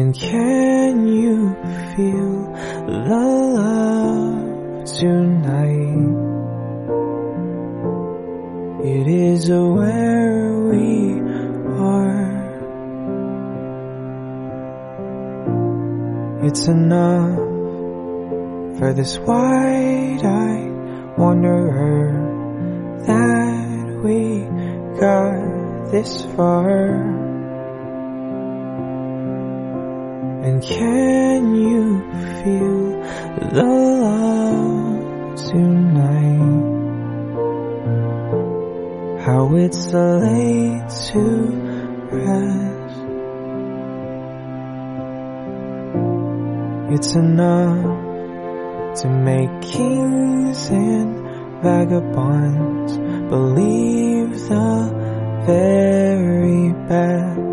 And can you feel the love tonight? It is where we are. It's enough for this wide-eyed wanderer that we got this far. And can you feel the love tonight? How it's laid to rest. It's enough to make kings and vagabonds believe the very best.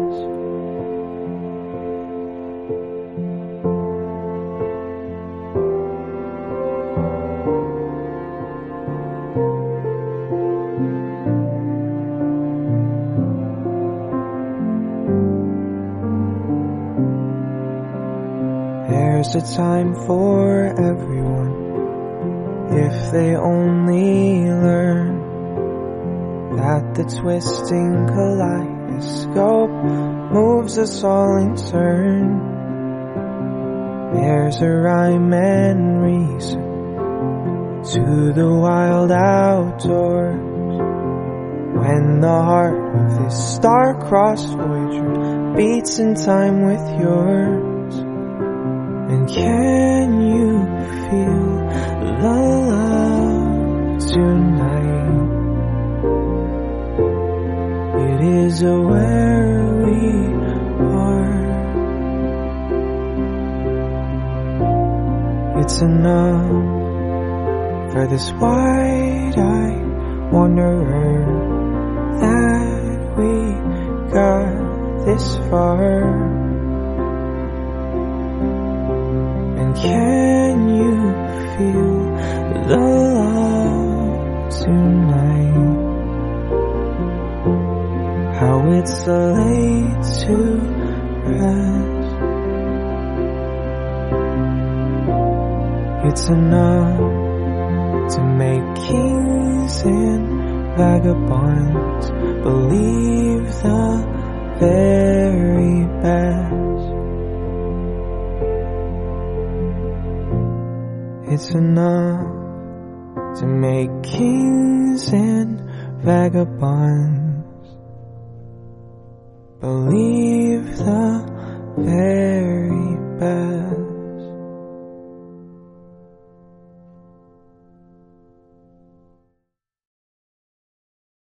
There's a time for everyone if they only learn that the twisting kaleidoscope moves us all in turn. There's a rhyme and reason to the wild outdoors when the heart of this star-crossed voyager beats in time with yours. And can you feel the love tonight? It is where we are. It's enough for this wide-eyed wanderer that we got this far. Can you feel the love tonight? How it's laid to rest. It's enough to make kings and vagabonds It's enough to make kings and vagabonds believe the very best.